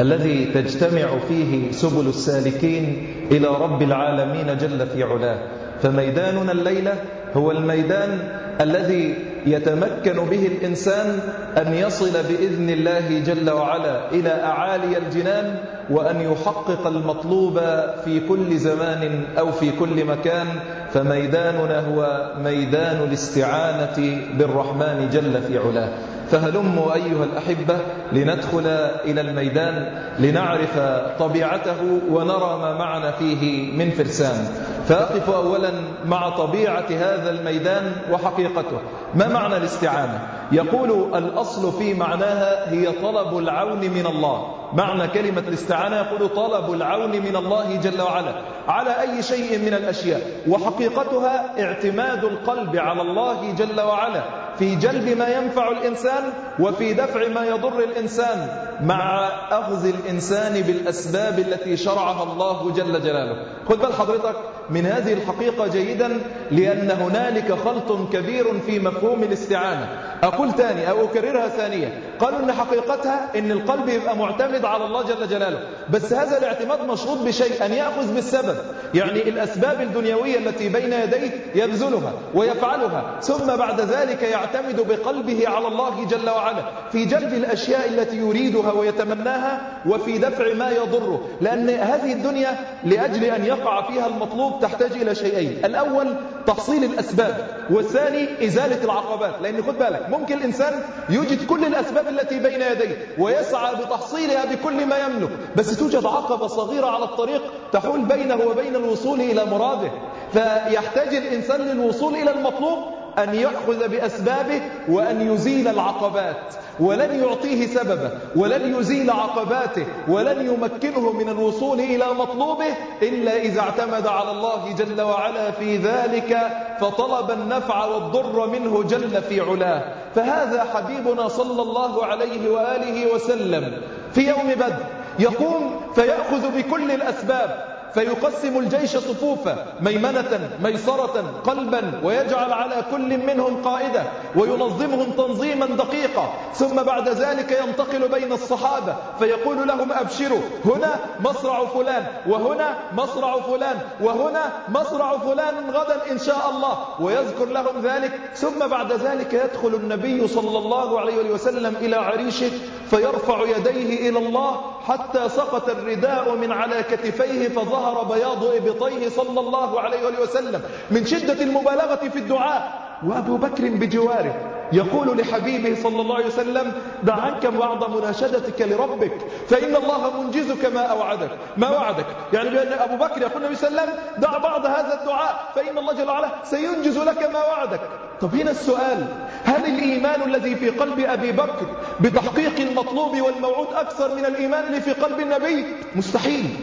الذي تجتمع فيه سبل السالكين إلى رب العالمين جل في علاه. فميداننا الليلة هو الميدان الذي يتمكن به الإنسان أن يصل بإذن الله جل وعلا إلى أعالي الجنان وأن يحقق المطلوب في كل زمان أو في كل مكان. فميداننا هو ميدان الاستعانة بالرحمن جل في علاه. فهلموا أيها الأحبة لندخل إلى الميدان لنعرف طبيعته ونرى ما معنا فيه من فرسان. فأقف أولا مع طبيعة هذا الميدان وحقيقته. ما معنى الاستعانة؟ يقول الأصل في معناها هي طلب العون من الله. معنى كلمة الاستعانة يقول طلب العون من الله جل وعلا. على أي شيء من الأشياء. وحقيقتها اعتماد القلب على الله جل وعلا. في جلب ما ينفع الإنسان وفي دفع ما يضر الإنسان مع أخذ الإنسان بالأسباب التي شرعها الله جل جلاله. خذ بال حضرتك من هذه الحقيقة جيدا لأن هنالك خلط كبير في مفهوم الاستعانة. أقول تاني أو أكررها ثانية. قالوا أن حقيقتها أن القلب يبقى معتمد على الله جل جلاله. بس هذا الاعتماد مشروط بشيء أن يأخذ بالسبب. يعني الأسباب الدنيوية التي بين يديه يبذلها ويفعلها ثم بعد ذلك يعتمد بقلبه على الله جل وعلا. في جلب الأشياء التي يريدها ويتمناها وفي دفع ما يضره. لأن هذه الدنيا لأجل أن يقع فيها المطلوب تحتاج إلى شيئين. الأول تحصيل الأسباب والثاني إزالة العقبات. لأن خد بالك ممكن الإنسان يوجد كل الأسباب التي بين يديه ويسعى بتحصيلها بكل ما يملك. بس توجد عقبة صغيرة على الطريق تحول بينه وبين الوصول إلى مراده. فيحتاج الإنسان للوصول إلى المطلوب أن يأخذ بأسبابه وأن يزيل العقبات ولن يعطيه سببا ولن يزيل عقباته ولن يمكنه من الوصول إلى مطلوبه إلا إذا اعتمد على الله جل وعلا في ذلك فطلب النفع والضر منه جل في علاه. فهذا حبيبنا صلى الله عليه وآله وسلم في يوم بدر يقوم فيأخذ بكل الأسباب. فيقسم الجيش صفوفا ميمنة ميسرة قلبا ويجعل على كل منهم قائدة وينظمهم تنظيما دقيقا. ثم بعد ذلك ينتقل بين الصحابة فيقول لهم أبشروا هنا مصرع فلان وهنا مصرع فلان وهنا مصرع فلان غدا إن شاء الله. ويذكر لهم ذلك ثم بعد ذلك يدخل النبي صلى الله عليه وسلم إلى عريشه فيرفع يديه إلى الله حتى سقط الرداء من على كتفيه فظهر بياض إبطيه صلى الله عليه وسلم من شدة المبالغة في الدعاء. وأبو بكر بجواره يقول لحبيبه صلى الله عليه وسلم دع عنك بعض مناشدتك لربك فإن الله منجزك ما أوعدك ما وعدك. يعني بأن أبو بكر يقول النبي صلى الله عليه وسلم دع بعض هذا الدعاء فإن الله جل وعلا سينجز لك ما وعدك. طب هنا السؤال هل الإيمان الذي في قلب أبي بكر بتحقيق المطلوب والموعود أكثر من الإيمان اللي في قلب النبي؟ مستحيل.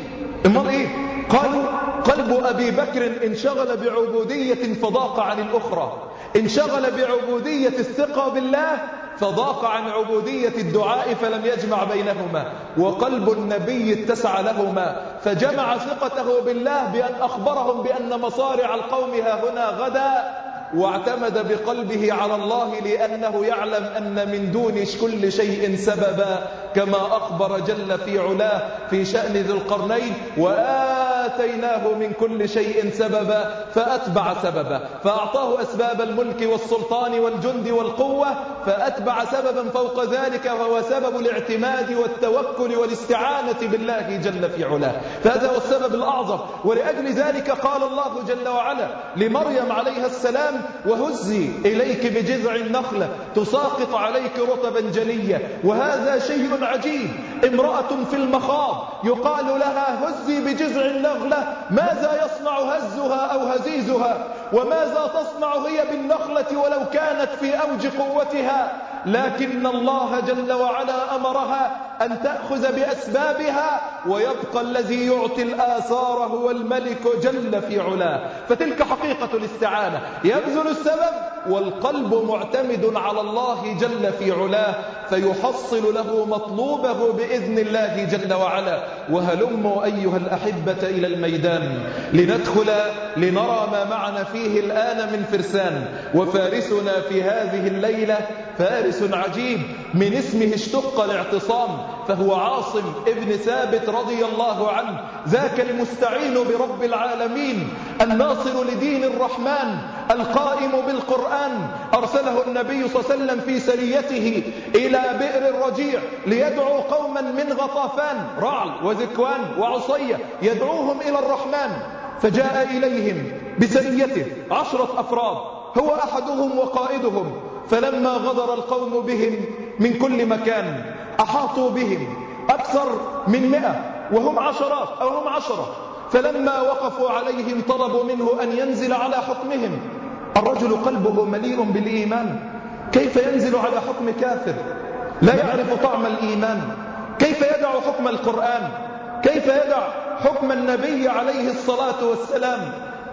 امال إيه؟ قالوا قلب أبي بكر انشغل بعبودية فضاق عن الأخرى. انشغل بعبودية الثقة بالله فضاق عن عبودية الدعاء فلم يجمع بينهما. وقلب النبي اتسع لهما فجمع ثقته بالله بأن أخبرهم بأن مصارع القوم ها هنا غدا واعتمد بقلبه على الله لأنه يعلم أن من دون كل شيء سببا كما أخبر جل في علاه في شأن ذي القرنين. وآتيناه من كل شيء سببا فأتبع سببا. فأعطاه أسباب الملك والسلطان والجند والقوة فأتبع سببا فوق ذلك وهو سبب الاعتماد والتوكل والاستعانة بالله جل في علاه. فهذا هو السبب الأعظم. ولأجل ذلك قال الله جل وعلا لمريم عليها السلام وهزي إليك بجذع النخلة تساقط عليك رطبا جنيا وهذا شيء عجيب. امرأة في المخاض يقال لها هزي بجذع النخلة ماذا يصنع هزها أو هزيزها؟ وماذا تصنع هي بالنخلة ولو كانت في أوج قوتها؟ لكن الله جل وعلا أمرها أن تأخذ بأسبابها ويبقى الذي يعطي الآثار هو الملك جل في علاه. فتلك حقيقة الاستعانة. يبذل السبب والقلب معتمد على الله جل في علاه فيحصل له مطلوبه بإذن الله جل وعلا. وهلموا أيها الأحبة إلى الميدان. لندخل لنرى ما معنا فيه الآن من فرسان. وفارسنا في هذه الليلة فارس عجيب من اسمه اشتق الاعتصام. فهو عاصم ابن ثابت رضي الله عنه. ذاك المستعين برب العالمين. الناصر لدين الرحمن. القائم بالقرآن. أرسله النبي صلى الله عليه وسلم في سريته إلى بئر الرجيع ليدعو قوما من غطافان رعل وذكوان وعصية يدعوهم إلى الرحمن. فجاء إليهم بسريته عشرة أفراد. هو أحدهم وقائدهم. فلما غدر القوم بهم من كل مكان أحاطوا بهم أكثر من مئة وهم عشرات أو هم عشرة. فلما وقفوا عليهم طلبوا منه أن ينزل على حكمهم. الرجل قلبه مليء بالإيمان. كيف ينزل على حكم كافر؟ لا يعرف طعم الإيمان. كيف يدع حكم القرآن؟ كيف يدع حكم النبي عليه الصلاة والسلام؟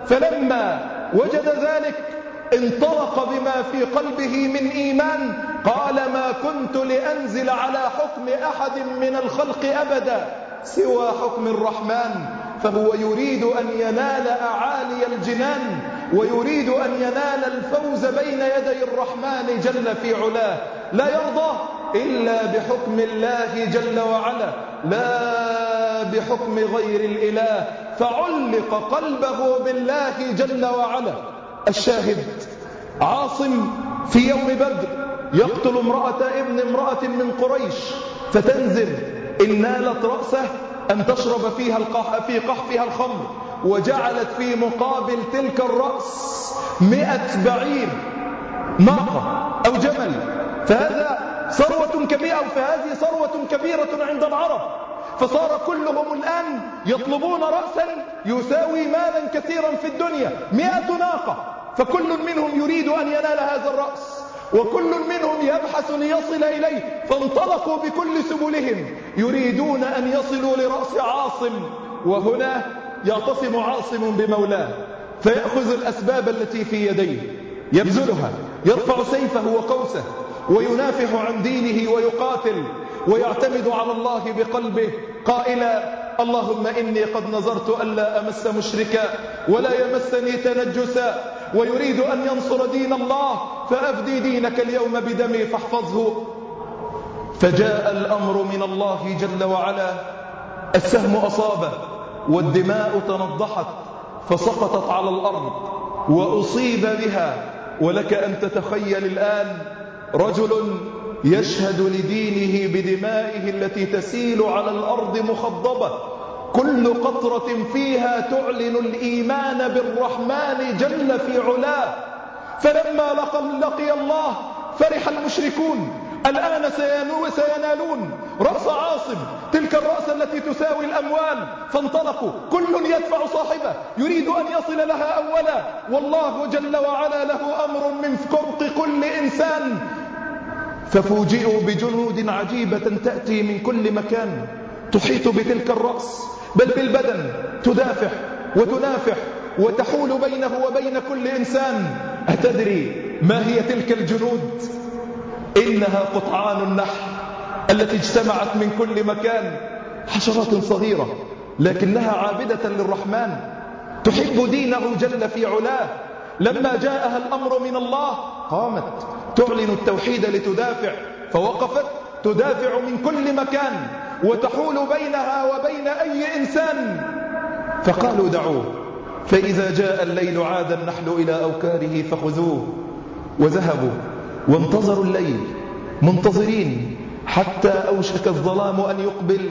فلما وجد ذلك انطلق بما في قلبه من إيمان قال ما كنت لأنزل على حكم أحد من الخلق أبدا سوى حكم الرحمن فهو يريد أن ينال أعالي الجنان ويريد أن ينال الفوز بين يدي الرحمن جل في علاه لا يرضى إلا بحكم الله جل وعلا لا بحكم غير الإله فعلق قلبه بالله جل وعلا. الشاهد عاصم في يوم بدر يقتل امرأة ابن امرأة من قريش فتنزل إن نالت رأسه أن تشرب فيها القح في قحفها الخمر وجعلت في مقابل تلك الرأس مئة بعير ناقة أو جمل. فهذا ثروة كبيرة أو فهذه ثروة كبيرة عند العرب. فصار كلهم الآن يطلبون رأسا يساوي مالا كثيرا في الدنيا مئة ناقة. فكل منهم يريد أن ينال هذا الرأس وكل منهم يبحث ليصل إليه. فانطلقوا بكل سبلهم يريدون أن يصلوا لرأس عاصم وهنا يعتصم عاصم بمولاه. فيأخذ الأسباب التي في يديه. يبذلها يرفع سيفه وقوسه وينافح عن دينه ويقاتل ويعتمد على الله بقلبه. قائلا اللهم إني قد نظرت ألا أمس مشركا ولا يمسني تنجسا ويريد أن ينصر دين الله فأفدي دينك اليوم بدمي فاحفظه. فجاء الأمر من الله جل وعلا السهم أصابه والدماء تنضحت فسقطت على الأرض وأصيب بها. ولك أن تتخيل الآن رجل يشهد لدينه بدمائه التي تسيل على الأرض مخضبة. كل قطرة فيها تعلن الإيمان بالرحمن جل في علاه. فلما لقي الله فرح المشركون. الآن سينالون. رأس عاصم. تلك الرأس التي تساوي الأموال. فانطلقوا. كل يدفع صاحبه. يريد أن يصل لها أولا. والله جل وعلا له أمر من فوق كل إنسان. ففوجئوا بجنود عجيبة تأتي من كل مكان. تحيط بتلك الرأس بل بالبدن تدافع وتنافح وتحول بينه وبين كل إنسان. أتدري ما هي تلك الجنود؟ إنها قطعان النحل التي اجتمعت من كل مكان. حشرات صغيرة لكنها عابدة للرحمن. تحب دينه جل في علاه. لما جاءها الأمر من الله قامت تعلن التوحيد لتدافع فوقفت تدافع من كل مكان وتحول بينها وبين أي إنسان. فقالوا دعوه فإذا جاء الليل عاد النحل إلى أوكاره فخذوه وذهبوا وانتظروا الليل منتظرين حتى أوشك الظلام أن يقبل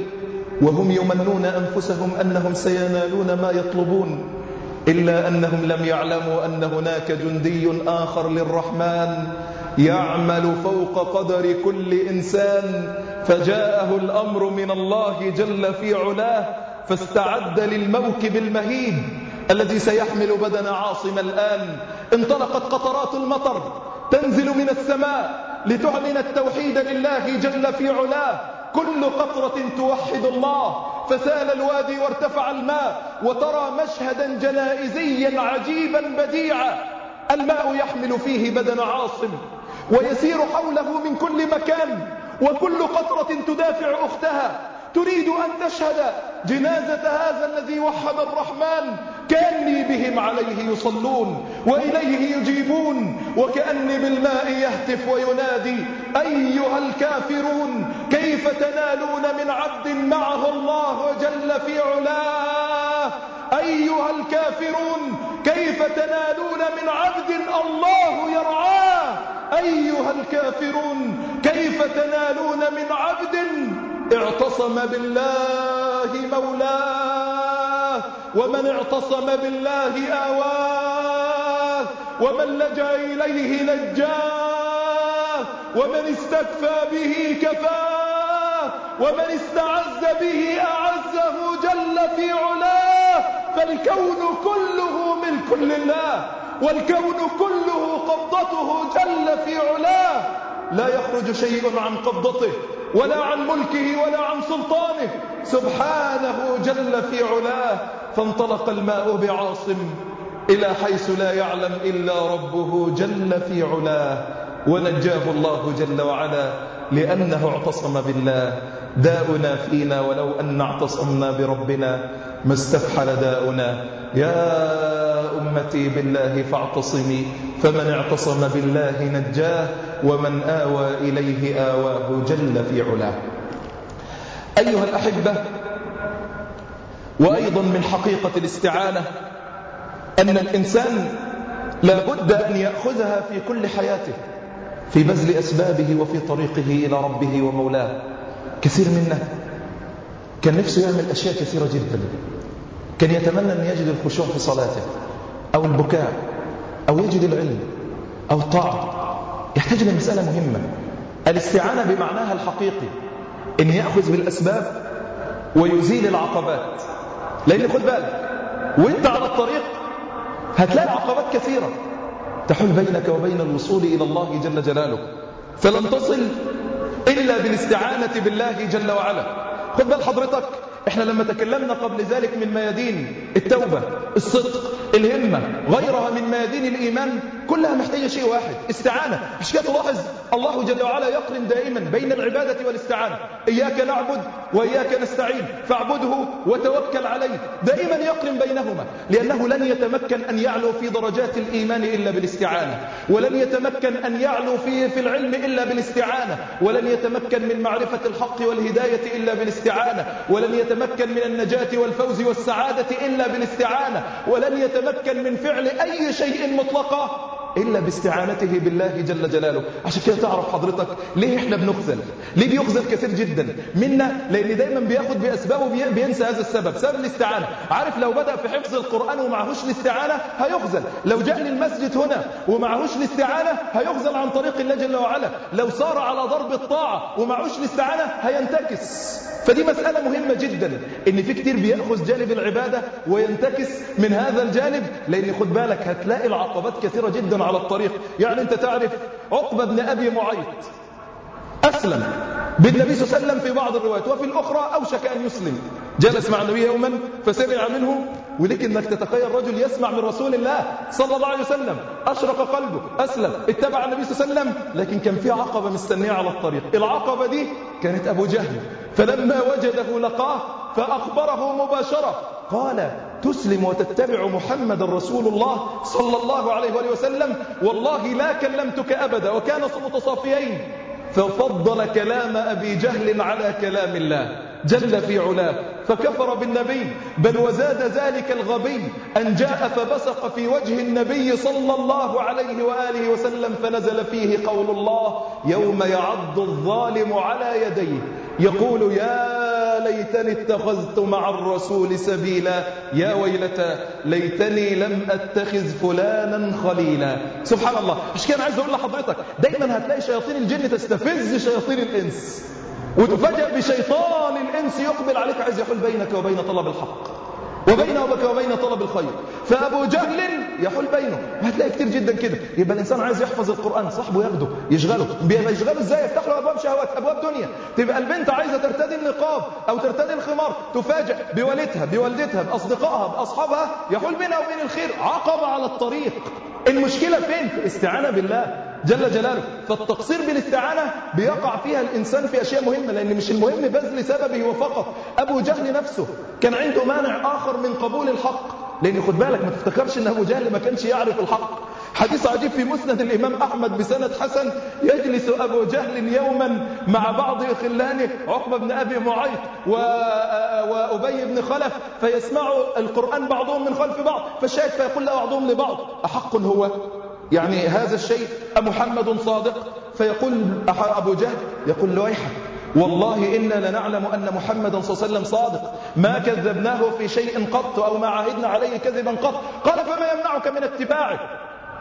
وهم يمنون أنفسهم أنهم سينالون ما يطلبون إلا أنهم لم يعلموا أن هناك جندي آخر للرحمن. يعمل فوق قدر كل إنسان فجاءه الأمر من الله جل في علاه فاستعد للموكب المهيب الذي سيحمل بدن عاصم الآن. انطلقت قطرات المطر تنزل من السماء لتعلن التوحيد لله جل في علاه. كل قطرة توحد الله فسال الوادي وارتفع الماء وترى مشهدا جنائزيا عجيبا بديعا. الماء يحمل فيه بدن عاصم ويسير حوله من كل مكان وكل قطرة تدافع أختها. تريد أن تشهد جنازة هذا الذي وحد الرحمن. كأني بهم عليه يصلون وإليه يجيبون وكأني بالماء يهتف وينادي أيها الكافرون كيف تنالون من عبد معه الله جل في علاه؟ أيها الكافرون كيف تنالون من عبد الله يرعاه؟ أيها الكافرون كيف تنالون من عبد اعتصم بالله مولاه ومن اعتصم بالله آواه ومن لجأ إليه نجاه ومن استكفى به كفاه ومن استعز به أعزه جل في علاه فالكون كله ملك لله والكون كله قبضته جل في علاه. لا يخرج شيء عن قبضته ولا عن ملكه ولا عن سلطانه. سبحانه جل في علاه. فانطلق الماء بعاصم إلى حيث لا يعلم إلا ربه جل في علاه. ونجاه الله جل وعلا لأنه اعتصم بالله. داؤنا فينا ولو أن اعتصمنا بربنا ما استفحل داؤنا. يا أمتي بالله فاعتصمي فمن اعتصم بالله نجاه ومن آوى إليه آواه جل في علاه. أيها الأحبة وأيضا من حقيقة الاستعانة أن الإنسان لابد أن يأخذها في كل حياته في بذل أسبابه وفي طريقه إلى ربه ومولاه. كثير منا كان نفسه يعمل أشياء كثيرة جدا كان يتمنى أن يجد الخشوع في صلاته. أو البكاء أو يجد العلم أو الطاعة يحتاج لمسألة مهمة. الاستعانة بمعناها الحقيقي أن يأخذ بالأسباب ويزيل العقبات. لأن خد بالك وأنت على الطريق هتلاقي عقبات كثيرة. تحول بينك وبين الوصول إلى الله جل جلاله. فلن تصل إلا بالاستعانة بالله جل وعلا. خد بال حضرتك إحنا لما تكلمنا قبل ذلك من ميادين التوبة الصدق الهمة غيرها من ميادين الإيمان كلها محتاجة شيء واحد استعانة. مش كده تلاحظ؟ الله جل وعلا يقرن دائما بين العبادة والاستعانة. إياك نعبد وإياك نستعين فاعبده وتوكل عليه. دائما يقرن بينهما لأنه لن يتمكن أن يعلو في درجات الإيمان إلا بالاستعانة ولن يتمكن أن يعلو في, في العلم إلا بالاستعانة ولن يتمكن من معرفة الحق والهداية إلا بالاستعانة ولن يتمكن من النجاة والفوز والسعادة إلا بالاستعانة ولن يتمكن من فعل أي شيء مطلقا إلا باستعانته بالله جل جلاله. عشان كده تعرف حضرتك ليه إحنا بنخزل ليه بيخزل كثير جدا؟ منا لأن دايما بياخد بأسبابه بينسى هذا السبب. سبب الاستعانة. عارف لو بدأ في حفظ القرآن ومعهوش الاستعانة هيخزل لو جاء للمسجد هنا ومعهوش الاستعانة هيخزل عن طريق الله جل وعلا. لو صار على ضرب الطاعة ومعهوش الاستعانة هينتكس. فدي مسألة مهمة جدا إن في كتير بيأخذ جانب العبادة وينتكس من هذا الجانب. لأن خد بالك هتلاقي العقبات كثيرة جدا على الطريق. يعني انت تعرف عقبة بن أبي معيط أسلم بالنبي صلى الله عليه وسلم في بعض الروايات وفي الأخرى أوشك أن يسلم. جلس مع النبي يوما فسمع منه ولك انك تتخيل رجل يسمع من رسول الله صلى الله عليه وسلم. أشرق قلبه أسلم اتبع النبي صلى الله عليه وسلم لكن كان في عقبة مستنية على الطريق. العقبة دي كانت أبو جهل فلما وجده لقاه فأخبره مباشرة قال تسلم وتتبع محمد رسول الله صلى الله عليه وآله وسلم. والله لا كلمتك أبدا وكان متصافيين. ففضل كلام أبي جهل على كلام الله. جل في علاه. فكفر بالنبي. بل وزاد ذلك الغبي. أن جاء فبصق في وجه النبي صلى الله عليه وآله وسلم فنزل فيه قول الله يوم يعض الظالم على يديه. يقول يا ليتني اتخذت مع الرسول سبيلا. يا ويلتى ليتني لم أتخذ فلانا خليلا. سبحان الله. مش كده عايز أقول لحضرتك؟ دايما هتلاقي شياطين الجن تستفز شياطين الإنس. وتفاجئ بشيطان الإنس يقبل عليك عايز يحول بينك وبين طلب الحق. وبينه وبين طلب الخير. فأبو جهل يحول بينه وهتلاقي كتير جدا كده. يبقى الإنسان عايز يحفظ القرآن صاحبه ياخده يشغله. بيبقى يشغله إزاي؟ يفتح له أبواب شهوات أبواب دنيا. تبقى البنت عايزة ترتدي النقاب أو ترتدي الخمار تفاجئ بوالدها بوالدتها بأصدقائها بأصحابها يحول بينها وبين الخير. عقبة على الطريق. المشكلة فين؟ في استعانة بالله جل جلاله. فالتقصير بالاستعانة بيقع فيها الإنسان في أشياء مهمة لأن مش المهم بذل سببه وفقط. أبو جهل نفسه كان عنده مانع آخر من قبول الحق. لأن خد بالك ما تفتكرش أن أبو جهل ما كانش يعرف الحق. حديث عجيب في مسند الإمام أحمد بسند حسن. يجلس أبو جهل يوما مع بعض خلانه عقبة بن أبي معيط وأبي بن خلف فيسمعوا القرآن بعضهم من خلف بعض فالشاهد فيقول له بعضهم لبعض. أحق هو؟ يعني هذا الشيء أمحمد صادق؟ فيقول أبو جهل يقول له والله إنا لنعلم أن محمدا صلى الله عليه وسلم صادق. ما كذبناه في شيء قط أو ما عهدنا عليه كذبا قط. قال فما يمنعك من اتباعه؟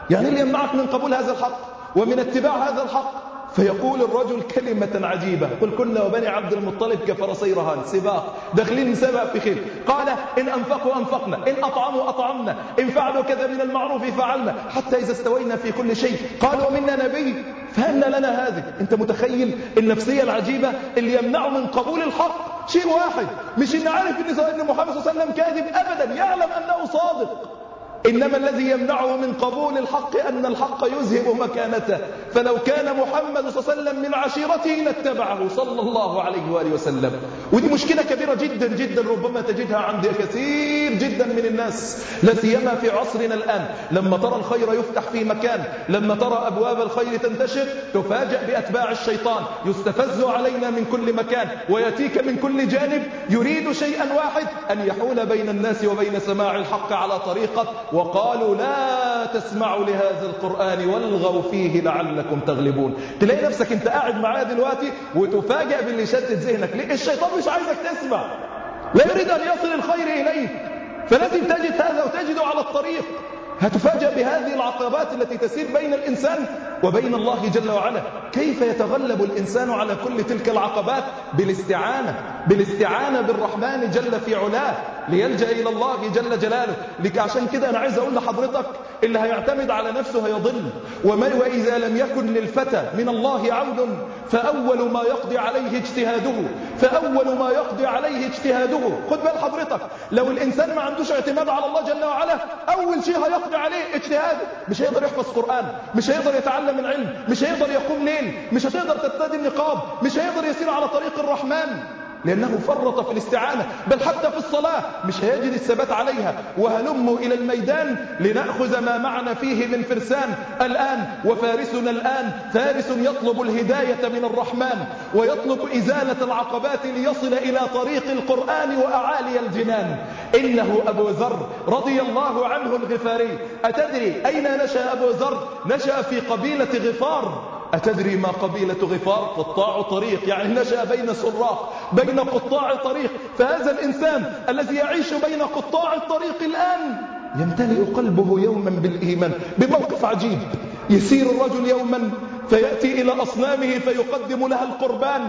يعني اللي يمنعك من قبول هذا الحق ومن اتباع هذا الحق. فيقول الرجل كلمة عجيبة. قل كنا وبني عبد المطلب كفرسي رهان سباق. داخلين سبق في خير. قال إن أنفقوا أنفقنا. إن أطعموا أطعمنا. إن فعلوا كذا من المعروف فعلنا. حتى إذا استوينا في كل شيء. قالوا منا نبي. فأن لنا هذه. أنت متخيل النفسية العجيبة اللي يمنع من قبول الحق؟ شيء واحد. مش إن عارف إن محمد صلى الله عليه وسلم كاذب أبدا. يعلم أنه صادق. إنما الذي يمنعه من قبول الحق أن الحق يذهب مكانته. فلو كان محمد صلى الله عليه وسلم من عشيرته لاتبعه صلى الله عليه وآله وسلم. ودي مشكلة كبيرة جدا جدا ربما تجدها عند كثير جدا من الناس. لا سيما في عصرنا الآن. لما ترى الخير يفتح في مكان لما ترى أبواب الخير تنتشر تفاجأ بأتباع الشيطان. يستفز علينا من كل مكان ويأتيك من كل جانب. يريد شيئا واحد أن يحول بين الناس وبين سماع الحق على طريقة وقالوا لا تسمعوا لهذا القرآن والغوا فيه لعلكم تغلبون. تلاقي نفسك انت قاعد معايا دلوقتي وتفاجأ باللي شتت ذهنك. ليه الشيطان مش عايزك تسمع؟ لا يريد أن يصل الخير إليك. فلازم تجد هذا وتجده على الطريق. هتفاجأ بهذه العقبات التي تسير بين الإنسان وبين الله جل وعلا. كيف يتغلب الإنسان على كل تلك العقبات؟ بالاستعانة. بالاستعانة بالرحمن جل في علاه. ليلجأ إلى الله جل جلاله. لك عشان كده أنا عايز أقول لحضرتك اللي هيعتمد على نفسه هيضل. وما وإذا لم يكن للفتى من الله عود فأول ما يقضي عليه اجتهاده. فأول ما يقضي عليه اجتهاده. خد بال حضرتك لو الإنسان ما عندوش اعتماد على الله جل وعلا أول شيء هيقضي عليه اجتهاده. مش هيقدر يحفظ قرآن مش هيقدر يتعلم العلم مش هيقدر يقوم ليل مش هتقدر ترتدي النقاب مش هيقدر يسير على طريق الرحمن. لأنه فرط في الاستعانة بل حتى في الصلاة مش هيجد الثبات عليها. وهلموا إلى الميدان لنأخذ ما معنا فيه من فرسان. الآن وفارسنا الآن فارس يطلب الهداية من الرحمن ويطلب إزالة العقبات ليصل إلى طريق القرآن وأعالي الجنان. إنه أبو ذر رضي الله عنه الغفاري. أتدري أين نشأ أبو ذر؟ نشأ في قبيلة غفار. أتدري ما قبيلة غفار؟ قطاع طريق. يعني نشأ بين سراق بين قطاع طريق. فهذا الإنسان الذي يعيش بين قطاع الطريق الآن يمتلئ قلبه يوما بالإيمان بموقف عجيب. يسير الرجل يوما فيأتي إلى أصنامه فيقدم لها القربان.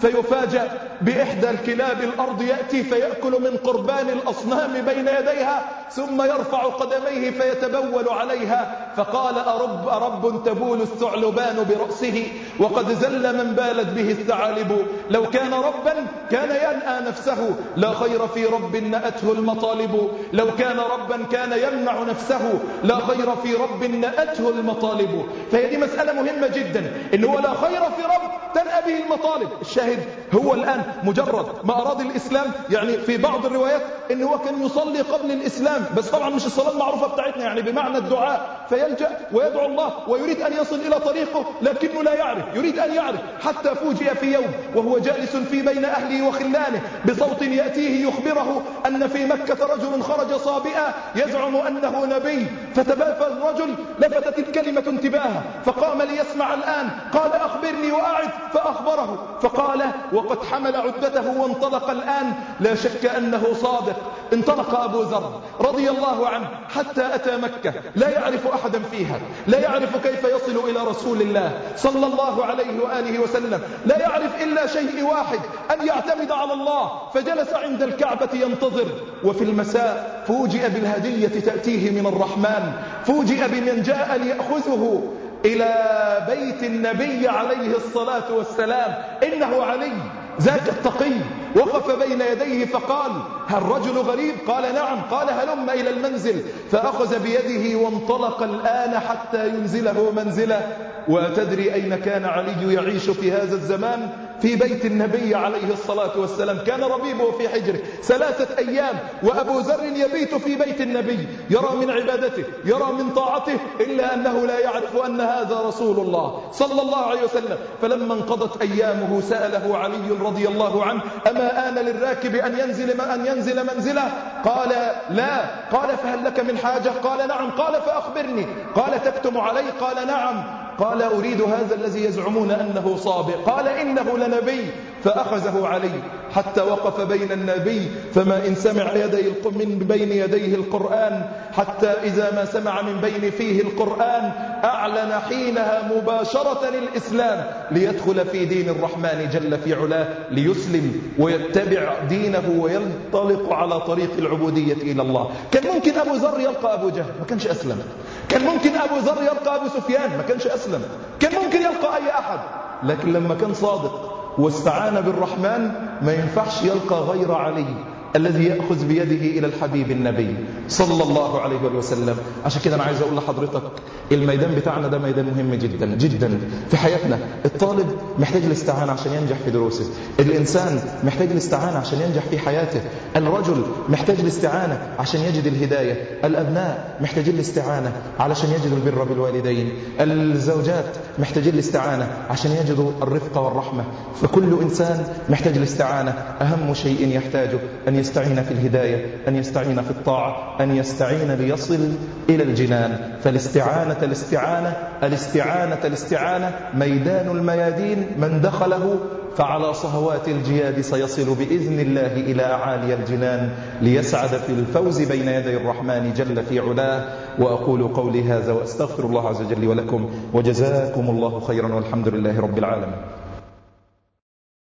فيفاجأ بإحدى الكلاب الأرض يأتي فيأكل من قربان الأصنام بين يديها ثم يرفع قدميه فيتبول عليها فقال أرب, أرب تبول الثعلبان برأسه وقد زل من بالت به الثعالب لو كان ربا كان ينأى نفسه لا خير في رب نأته المطالب لو كان ربا كان يمنع نفسه لا خير في رب نأته المطالب فهي دي مسألة مهمة جدا إن هو لا خير في رب تنأى به المطالب الشاهد هو الآن مجرد ما أراد الإسلام يعني في بعض الروايات إن هو كان يصلي قبل الإسلام بس طبعا مش الصلاة المعروفة بتاعتنا يعني بمعنى الدعاء فيلجأ ويدعو الله ويريد أن يصل إلى طريقه لكنه لا يعرف يريد أن يعرف حتى فوجئ في يوم وهو جالس في بين أهله وخلانه بصوت يأتيه يخبره أن في مكة رجل خرج صابئا يزعم أنه نبي فتبافى الرجل لفتت الكلمة انتباهه فقام ليسمع الآن قال أخبرني وأعد فأخبره فقال وقد حمل عدته وانطلق الآن. لا شك أنه صادق. انطلق أبو ذر رضي الله عنه حتى أتى مكة. لا يعرف أحدا فيها. لا يعرف كيف يصل إلى رسول الله صلى الله عليه وآله وسلم. لا يعرف إلا شيء واحد أن يعتمد على الله. فجلس عند الكعبة ينتظر. وفي المساء فوجئ بالهدية تأتيه من الرحمن. فوجئ بمن جاء ليأخذه. إلى بيت النبي عليه الصلاة والسلام. إنه علي ذاك التقي. وقف بين يديه فقال هل رجل غريب؟ قال نعم. قال هلم إلى المنزل؟ فأخذ بيده وانطلق الآن حتى ينزله منزله. وتدري أين كان علي يعيش في هذا الزمان؟ في بيت النبي عليه الصلاة والسلام. كان ربيبه في حجره ثلاثة أيام وأبو ذر يبيت في بيت النبي. يرى من عبادته يرى من طاعته إلا أنه لا يعرف أن هذا رسول الله صلى الله عليه وسلم. فلما انقضت أيامه سأله علي رضي الله عنه أما آن للراكب أن ينزل أن ينزل منزله؟ قال لا. قال فهل لك من حاجة؟ قال نعم. قال فأخبرني. قال تكتم علي؟ قال نعم. قال أريد هذا الذي يزعمون أنه صابئ قال إنه لنبي. فأخذه علي حتى وقف بين النبي فما إن سمع يدي من بين يديه القرآن حتى إذا ما سمع من بين فيه القرآن أعلن حينها مباشرة الإسلام ليدخل في دين الرحمن جل في علاه ليسلم ويتبع دينه وينطلق على طريق العبودية إلى الله. كان ممكن أبو ذر يلقى أبو جهل ما كانش أسلم. كان ممكن أبو ذر يلقى أبو سفيان ما كانش أسلم. كان ممكن يلقى أي أحد. لكن لما كان صادق واستعان بالرحمن ما ينفعش يلقى غير علي. الذي يأخذ بيده إلى الحبيب النبي صلى الله عليه وسلم. عشان كده أنا عايز أقول لحضرتك الميدان بتاعنا ده ميدان مهم جدا جدا. في حياتنا الطالب محتاج الاستعانة عشان ينجح في دروسه. الإنسان محتاج الاستعانة عشان ينجح في حياته. الرجل محتاج الاستعانة عشان يجد الهداية. الأبناء محتاجين الاستعانة علشان يجدوا البر بالوالدين. الزوجات محتاجين الاستعانة عشان يجدوا الرفق والرحمة. فكل إنسان محتاج الاستعانة. أهم شيء يحتاجه أن يستعين في الهداية أن يستعين في الطاعة أن يستعين ليصل إلى الجنان. فالاستعانة الاستعانة الاستعانة الاستعانة. ميدان الميادين من دخله فعلى صهوات الجياد سيصل بإذن الله إلى أعالي الجنان. ليسعد في الفوز بين يدي الرحمن جل في علاه. وأقول قولي هذا وأستغفر الله عز وجل ولكم. وجزاكم الله خيرا والحمد لله رب العالمين.